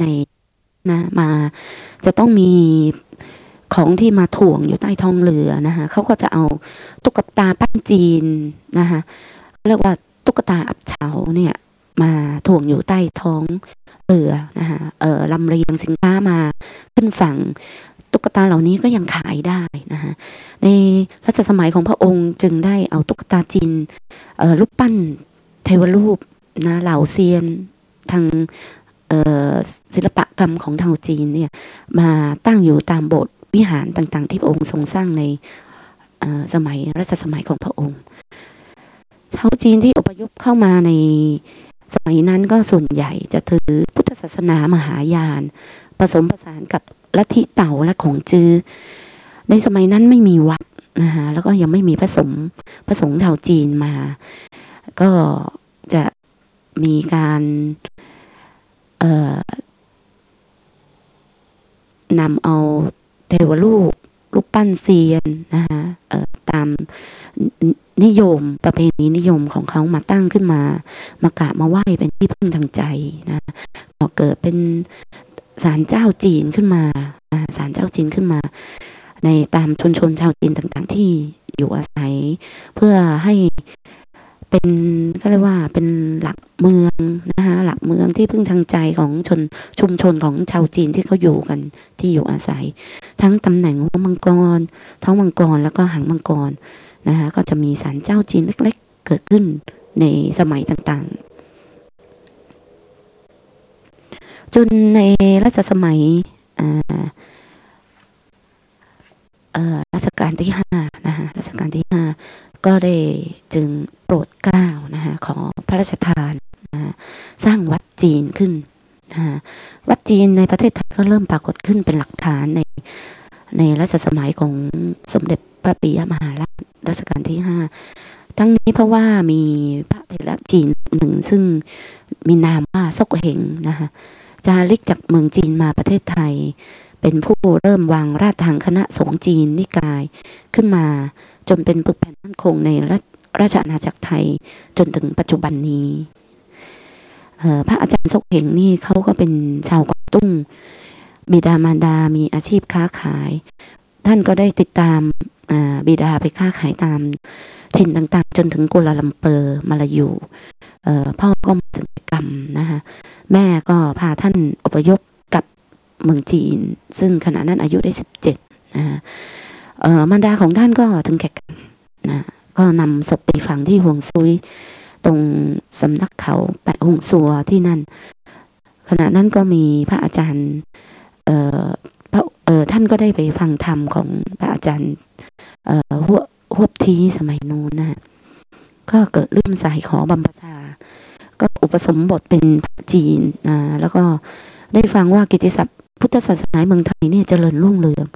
ในนะมาจะต้องมีของที่มาถ่วงอยู่ใต้ท้องเรือนะคะเขาก็จะเอาตุ๊กตาปั้นจีนนะคะเรียกว่าตุ๊กตาอับเฉาเนี่ย มาถ่วงอยู่ใต้ท้องเรือนะคะเอ่อลำเรียงสินค้ามาขึ้นฝั่งตุ๊กตาเหล่านี้ก็ยังขายได้นะคะในรัชสมัยของพระองค์จึงได้เอาตุ๊กตาจีนเอ่อรูปปั้นเทวรูปนะเหล่าเซียนทาง ศิลปกรรมของทางจีนเนี่ย มาตั้งอยู่ตามโบสถ์วิหารต่างๆ ที่พระองค์ทรงสร้างในสมัยรัชสมัยของพระองค์ ชาวจีนที่อพยพเข้ามาในสมัยนั้นก็ส่วนใหญ่จะถือพุทธศาสนามหายาน ผสมผสานกับลัทธิเต่าและของจื้อในสมัยนั้นไม่มีวัดนะคะแล้วก็ยังไม่มีผสมผสมชาวจีนมา ก็จะมีการ นำเอาเทวรูปรูปปั้นเซียนนะคะตามนิยมประเพณีนิยมของเขามาตั้งขึ้นมา มากราบมาไหว้เป็นที่พึ่งทางใจนะก็เกิดเป็นศาลเจ้าจีนขึ้นมาศาลเจ้าจีนขึ้นมา ในตามชนชนชาวจีนต่างๆ ที่อยู่อาศัย เพื่อให้ เป็นก็เรียกว่าเป็นหลักเมืองนะคะหลักเมืองที่พึ่งทางใจของชนชุมชนของชาวจีนที่เขาอยู่กันที่อยู่อาศัย ทั้งตำแหน่งหัวมังกรท้องมังกรแล้วก็หางมังกรนะคะก็จะมีศาลเจ้าจีนเล็ก ๆ เกิดขึ้นในสมัยต่างๆ จนในรัชสมัยรัชกาลที่ห้านะคะรัชกาลที่ห้า ก็ได้จึงโปรดเกล้านะคะขอพระราชทานนะสร้างวัดจีนขึ้นนะวัดจีนในประเทศไทยก็เริ่มปรากฏขึ้นเป็นหลักฐานในในรัชสมัยของสมเด็จพระปิยมหาราชรัชกาลที่ห้าทั้งนี้เพราะว่ามีพระเถระจีนหนึ่งซึ่งมีนามว่าซกเหงนะคะจาริกจากเมืองจีนมาประเทศไทย เป็นผู้เริ่มวางรากฐานคณะสงฆ์จีนนิกายขึ้นมา จนเป็นปึกแผ่นมั่นคงในราชอาณาจักรไทยจนถึงปัจจุบันนี้พระอาจารย์ซกเหงนี่เขาก็เป็นชาวกวางตุ้ง บิดามารดา มีอาชีพค้าขาย ท่านก็ได้ติดตามบิดาไปค้าขายตามถิ่นต่างๆ จนถึงกัลาลัมเปอร์มาลายูพ่อก็มาถึงกรรมนะคะแม่ก็พาท่านอพยพ เมืองจีน ซึ่งขณะนั้นอายุได้สิบเจ็ดนะคะเอ่อมารดาของท่านก็ถึงแก่กรรมนะก็นำศพไปฝังที่ห่วงซุย ตรงสำนักเขาแปะหงสัวที่นั่น ขณะนั้นก็มีพระอาจารย์ เอ่อพระเอ่อท่านก็ได้ไปฟังธรรมของพระอาจารย์ เอ่อหัวหัวทีสมัยนู้นนะก็เกิดเรื่องสายขอบำพชา ก็อุปสมบทเป็นพระจีนอ่าแล้วก็ได้ฟังว่ากิติศัพท์ พุทธศาสนาเมืองไทยเนี่ยเจริญรุ่งเรือง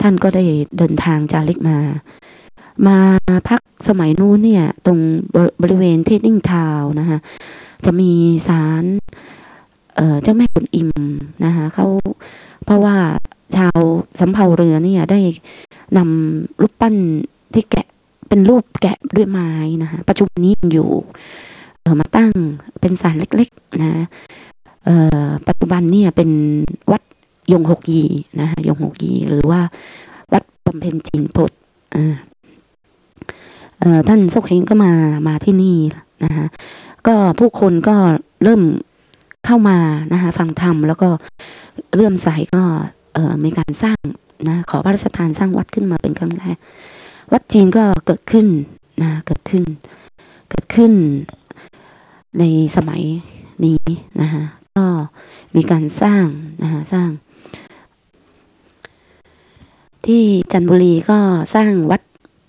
ท่านก็ได้เดินทางจาริกมา มาพักสมัยนู้นเนี่ย ตรงบริเวณเทนิ่งทาวนะคะจะมีศาลเจ้าแม่กุนอิมนะคะเขาเพราะว่าชาวสำเภาเรือเนี่ยได้นำรูปปั้นที่แกะเป็นรูปแกะด้วยไม้นะคะปัจจุบันนี้ยังอยู่เออมาตั้งเป็นศาลเล็ก ๆ นะเอ่อปัจจุบันเนี่ยเป็นวัด ยงหกยีนะคะยงหกยีหรือว่าวัดบำเพ็ญจินปดอ่าท่านสกเฮงก็มามาที่นี่นะคะก็ผู้คนก็เริ่มเข้ามานะคะฟังธรรมแล้วก็เริ่มใส่ก็เออมีการสร้างนะขอพระราชทานสร้างวัดขึ้นมาเป็นครั้งแรกวัดจีนก็เกิดขึ้นนะเกิดขึ้น เกิดขึ้นในสมัยนี้นะคะก็มีการสร้างนะคะสร้าง ที่จันบุรีก็สร้างวัด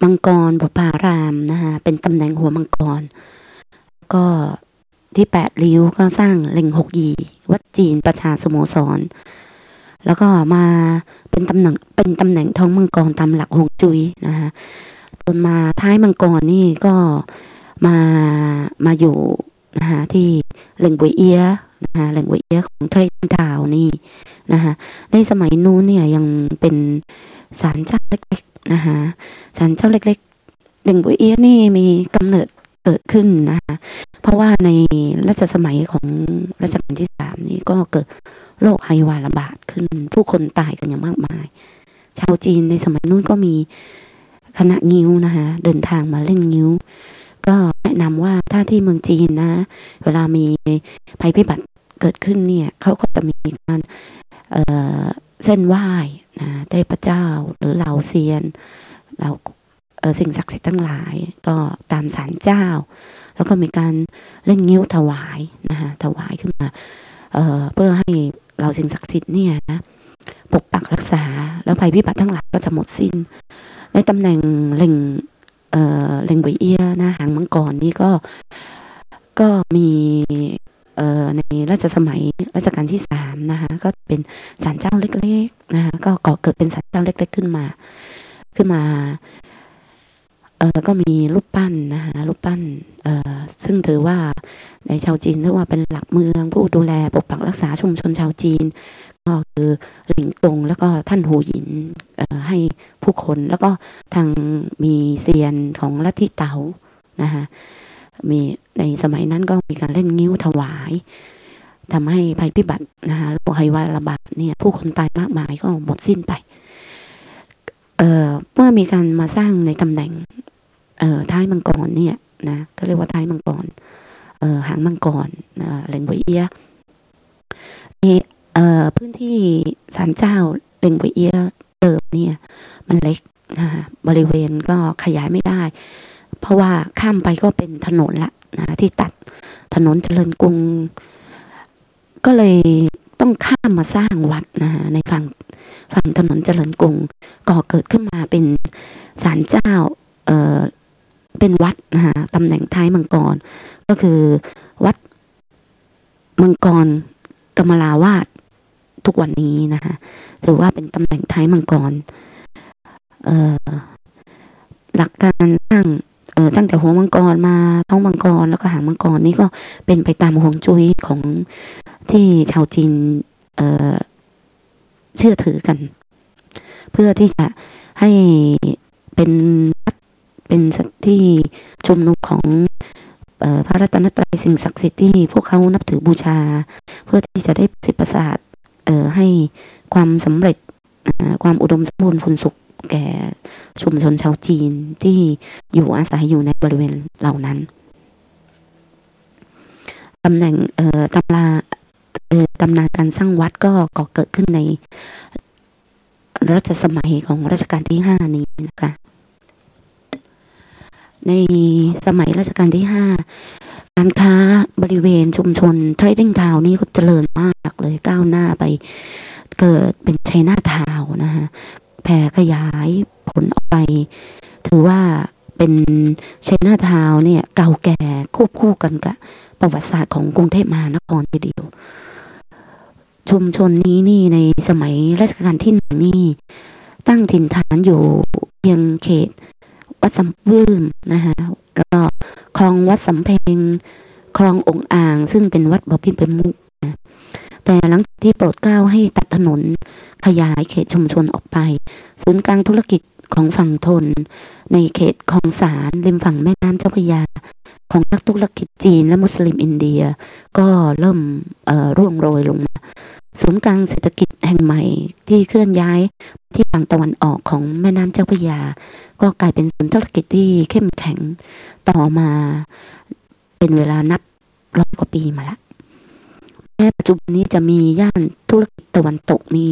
มังกรบุพารามนะคะเป็นตำแหน่งหัวมังกร ก็ที่แปดริ้วก็สร้างเล่งหกยีวัดจีนประชาสโมสร แล้วก็มาเป็นตำแหน่งเป็นตำแหน่งท้องมังกรตามหลักฮงจุ้ยนะคะจนมาท้ายมังกรนี่ก็มามาอยู่นะคะที่เล่งบุยเอียนะคะเล่งบุยเอียของเทรนทาวนี่นะคะในสมัยนู้นเนี่ยยังเป็น ศาลเจ้าเล็กๆนะคะศาลเจ้าเล็กๆเบ่งบุยเอียนี่มีกำเนิดเกิดขึ้นนะคะเพราะว่าในรัชสมัยของรัชกาลที่สามนี้ก็เกิดโรคไฮวาระบาดขึ้น ผู้คนตายกันอย่างมากมาย ชาวจีนในสมัยนู้นก็มีคณะงิ้วนะคะเดินทางมาเล่นงิ้ว ก็แนะนำว่าถ้าที่เมืองจีนนะ เวลามีภัยพิบัติเกิดขึ้นเนี่ยเขาก็จะมีการเอ่อ เส้นไหว้นะเทพเจ้าหรือเหล่าเซียนเหล่าสิ่งศักดิ์สิทธิ์ทั้งหลาย ก็ตามศาลเจ้า แล้วก็มีการเล่นงิ้วถวายนะคะถวายขึ้นมาเเพื่อให้เราสิ่งศักดิ์สิทธิ์เนี่ยนะปกปักรักษาแล้วภัยพิบัติทั้งหลายก็จะหมดสิ้น ในตำแหน่งเล่งเอ่อเล่งบุยเอียนะหางมังกรนี่ก็ก็มี ในรัชสมัยรัชกาลที่สามนะคะก็เป็นศาลเจ้าเล็กๆนะคะก็ก่อเกิดเป็นศาลเจ้าเล็ก ๆ ขึ้นมา ขึ้นมาเออก็มีรูปปั้นนะคะรูปปั้น เอ่อซึ่งถือว่าในชาวจีนเรียกว่าเป็นหลักเมืองผู้ดูแลปกปักรักษาชุมชนชาวจีน ก็คือหลิงกงแล้วก็ท่านหูหยินเอ่อให้ผู้คนแล้วก็ทางมีเซียนของลัทธิเต๋านะคะ มีในสมัยนั้นก็มีการเล่นงิ้วถวายทำให้ภัยพิบัตินะคะโรคไฮวาระบาดเนี่ย ผู้คนตายมากมายก็หมดสิ้นไป เอ่อเมื่อมีการมาสร้างในตำแหน่ง เอ่อท้ายมังกรเนี่ยนะก็เรียกว่าท้ายมังกรเอ่อหางมังกรเอ่อเหลงบวยเอียนี่เอ่อพื้นที่ศาลเจ้าเหลงบวยเอียเดิมเนี่ย มันเล็กนะคะบริเวณก็ขยายไม่ได้ เพราะว่าข้ามไปก็เป็นถนนละนะที่ตัดถนนเจริญกรุง ก็เลยต้องข้ามมาสร้างวัดนะคะในฝั่งฝั่งถนนเจริญกรุงก่อเกิดขึ้นมาเป็นศาลเจ้า เออเป็นวัดนะคะตำแหน่งท้ายมังกร ก็คือวัดมังกรกมลาวาดทุกวันนี้นะคะถือว่าเป็นตำแหน่งท้ายมังกร เอ่อหลักการสร้าง อ่อตั้งแต่หัวมังกรมาท้องมังกรแล้วก็หางมังกรนี่ก็เป็นไปตามฮวงจุ้ยของที่ชาวจีนเออเชื่อถือกัน เพื่อที่จะให้เป็นเป็นสถานที่ชุมนุมของออพระรัตนตรัยสิ่งศักดิ์สิทธิ์ที่พวกเขานับถือบูชา เพื่อที่จะได้สิทธิประสาทให้ความสำเร็จความอุดมสมบูรณ์ผลสุข แก่ชุมชนชาวจีนที่อยู่อาศัยอยู่ในบริเวณเหล่านั้นตำแหน่งเอ่อตำราเอ่อตำนานการสร้างวัดก็ก่อเกิดขึ้นในรัชสมัยของรัชกาลที่ห้านี้นะคะในสมัยรัชกาลที่ห้าการค้าบริเวณชุมชนเทรดดิ้งทาวนี่ก็เจริญมากเลยก้าวหน้าไปเกิดเป็นไชน่าทาวนะคะ แผ่ขยายผลออกไป ถือว่าเป็นไชน่าทาวเนี่ย เก่าแก่ควบคู่กันกับประวัติศาสตร์ของกรุงเทพมหานครทีเดียว ชุมชนนี้นี่ในสมัยรัชกาลที่หนึ่งนี่ ตั้งถิ่นฐานอยู่เพียงเขต วัดสำวืมนะคะแล้วก็คลองวัดสำเพ็งคลององอ่าง ซึ่งเป็นวัดบพิตรเป็นมุกนะ แต่หลังที่โปรดเกล้าให้ตัดถนน ขยายเขตชุมชนออกไป ศูนย์กลางธุรกิจของฝั่งทน ในเขตคลองสารริมฝั่งแม่น้ำเจ้าพระยา ของนักธุรกิจจีนและมุสลิมอินเดีย ก็เริ่มร่วงโรยลงมาศูนย์กลางเศรษฐกิจแห่งใหม่ที่เคลื่อนย้ายที่ฝั่งตะวันออกของแม่น้ำเจ้าพระยา ก็กลายเป็นศูนย์ธุรกิจที่เข้มแข็งต่อมา เป็นเวลานับร้อยกว่าปีมาและ แม้ปัจจุบันนี้จะมีย่านธุรกิจตะวันตกมี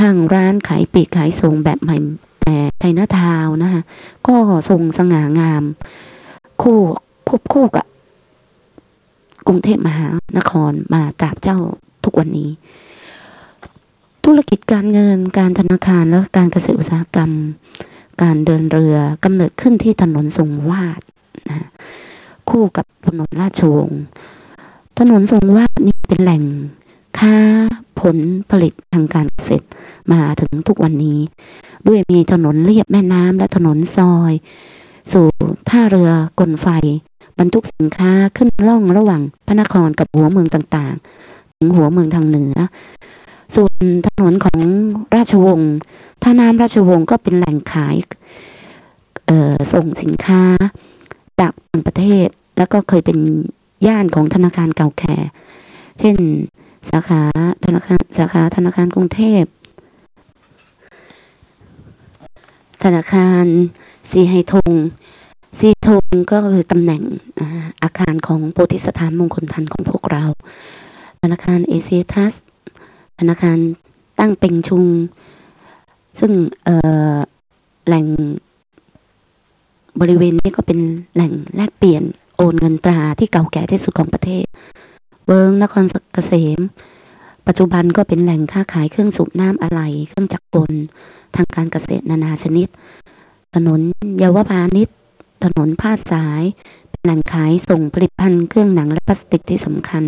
ห้างร้านขายปีกขายส่งแบบใหม่แต่ไทยนาทาวน์นะคะก็ทรงสง่างาม คู่ควบคู่กับกรุงเทพมหานครมาตราบเจ้าทุกวันนี้ ธุรกิจการเงินการธนาคารและการเกษตรอุตสาหกรรม การเดินเรือกำเนิดขึ้นที่ถนนทรงวาดนะคู่กับถนนราชวงศ์ ถนนทรงวาดนี่เป็นแหล่งค้าผลผลิตทางการเกษตรมาถึงทุกวันนี้ ด้วยมีถนนเลียบแม่น้ำและถนนซอย สู่ท่าเรือกลไฟ บรรทุกสินค้าขึ้นล่องระหว่างพระนครกับหัวเมืองต่างๆ ถึงหัวเมืองทางเหนือ ส่วนถนนของราชวงศ์ท่าน้ำราชวงศ์ก็เป็นแหล่งขายส่งสินค้าจากต่างประเทศแล้วก็เคยเป็น ย่านของธนาคารเก่าแก่ เช่น สาขาธนาคารสาขาธนาคารกรุงเทพ ธนาคารสีไฮทงสีทงก็คือตำแหน่งอาคารของโพธิสถานมงคลทันของพวกเรา ธนาคารเอเชียทรัสธนาคารตั้งเป็งชุง ซึ่งแหล่งบริเวณนี้ก็เป็นแหล่งแลกเปลี่ยน โอนเงินตราที่เก่าแก่ที่สุดของประเทศ เวิงนครเกษม ปัจจุบันก็เป็นแหล่งค้าขายเครื่องสูบน้ำอะไหล่เครื่องจักรกลทางการเกษตรนานาชนิด ถนนเยาวพาณิชย์ถนนพาดสาย เป็นแหล่งขายส่งผลิตภัณฑ์เครื่องหนังและพลาสติกที่สำคัญ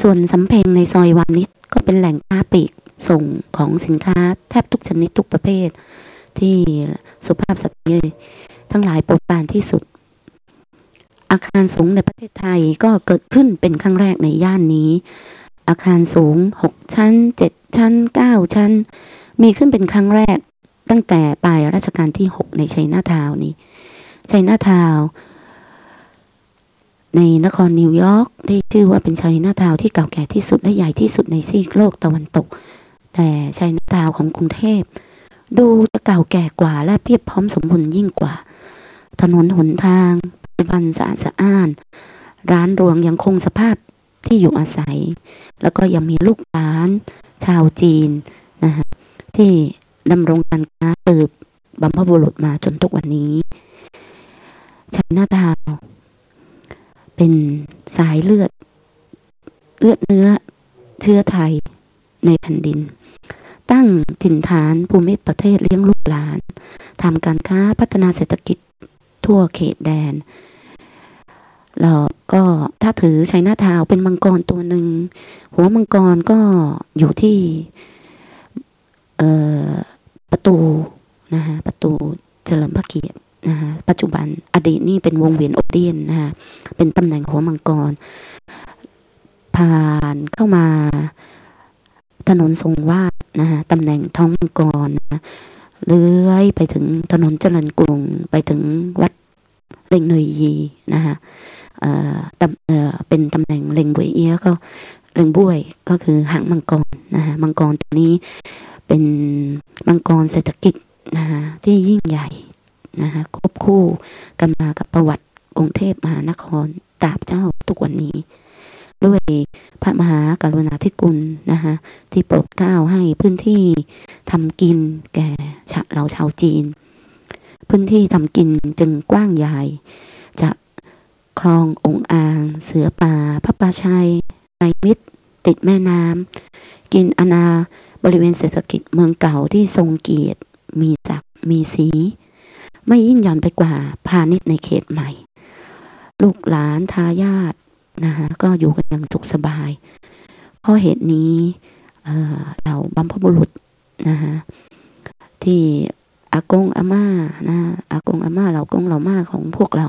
ส่วนสำเพ็งในซอยวานิชก็เป็นแหล่งค้าปลีกส่งของสินค้าแทบทุกชนิดทุกประเภท ที่สุภาพสตรีทั้งหลายโปรดปรานที่สุด อาคารสูงในประเทศไทยก็เกิดขึ้นเป็นครั้งแรกในย่านนี้ อาคารสูงหกชั้นเจ็ดชั้นเก้าชั้น มีขึ้นเป็นครั้งแรกตั้งแต่ปลายรัชกาลที่หกในไชน่าทาวน์นี้ไชน่าทาวน์ในนครนิวยอร์กได้ชื่อว่าเป็นไชน่าทาวน์ที่เก่าแก่ที่สุดและใหญ่ที่สุดในซีกโลกตะวันตก แต่ชัยนาทาวน์ของกรุงเทพ ดูจะเก่าแก่กว่าและเพียบพร้อมสมบูรณ์ยิ่งกว่า ถนนหนทาง ปัจจุบันสะอาดสะอ้าน ร้านรวงยังคงสภาพที่อยู่อาศัย แล้วก็ยังมีลูกหลานชาวจีนนะฮะที่ดำรงการค้าสืบบัมพบุรุษมาจนทุกวันนี้ชัยนาทาวเป็นสายเลือด เลือดเนื้อเชื้อไทยในแผ่นดิน ตั้งถิ่นฐานภูมิประเทศเลี้ยงลูกหลานทำการค้าพัฒนาเศรษฐกิจทั่วเขตแดน แล้วก็ถ้าถือชัยนาทาวเป็นมังกรตัวหนึ่งหัวมังกรก็อยู่ที่เอ่อประตูนะฮะประตูเฉลิมพระเกียรตินะฮะปัจจุบันอดีตนี่เป็นวงเวียนโอเดียนนะฮะเป็นตำแหน่งหัวมังกร ผ่านเข้ามาถนนทรงวาดนะฮะตำแหน่งท้องมังกรนะเลื้อยไปถึงถนนเจริญกรุงไปถึงวัดเล็งหนยยีนะฮะ เอ่อตำเอ่อเป็นตำแหน่งเล็งบวยเอียก็เล็งบุยก็คือหางมังกรนะฮะมังกรตัวนี้เป็นมังกรเศรษฐกิจนะฮะที่ยิ่งใหญ่นะฮะควบคู่กันมากับประวัติกรุงเทพมหานครตราบเจ้าทุกวันนี้ ด้วยพระมหากรุณาธิคุณนะคะที่โปรดเกล้าให้พื้นที่ทำกินแก่ชาเราชาวจีน พื้นที่ทำกินจึงกว้างใหญ่ จาก คลององอ่าง เสือป่าพระปาชัยในมิตร ติดแม่น้ำ กินอนาบริเวณเศรษฐกิจเมืองเก่าที่ทรงเกียรติ มีศักดิ์มีสี ไม่ยิ่งหย่อนไปกว่าพาณิชย์ในเขตใหม่ ลูกหลานทายาทนะคะก็อยู่กันอย่างสุขสบาย เพราะเหตุนี้เอ่อเราบัมพบุรุษนะคะที่อากงอาม่านะอากงอาม่าเรากงเราม่าของพวกเรา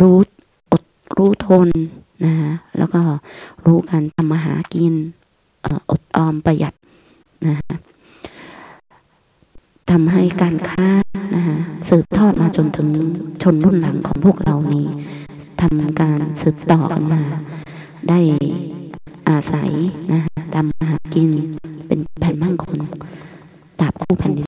รู้อดรู้ทนนะฮะแล้วก็รู้การทำมาหากินอดออมประหยัดนะฮะทำให้การค้านะฮะสืบทอดมาจนถึงชนรุ่นหลังของพวกเรานี้ทำการสืบต่อกันมา ได้อาศัยนะฮะทำมาหากินเป็นแผ่นมั่งคงดาบคู่แผ่นดิน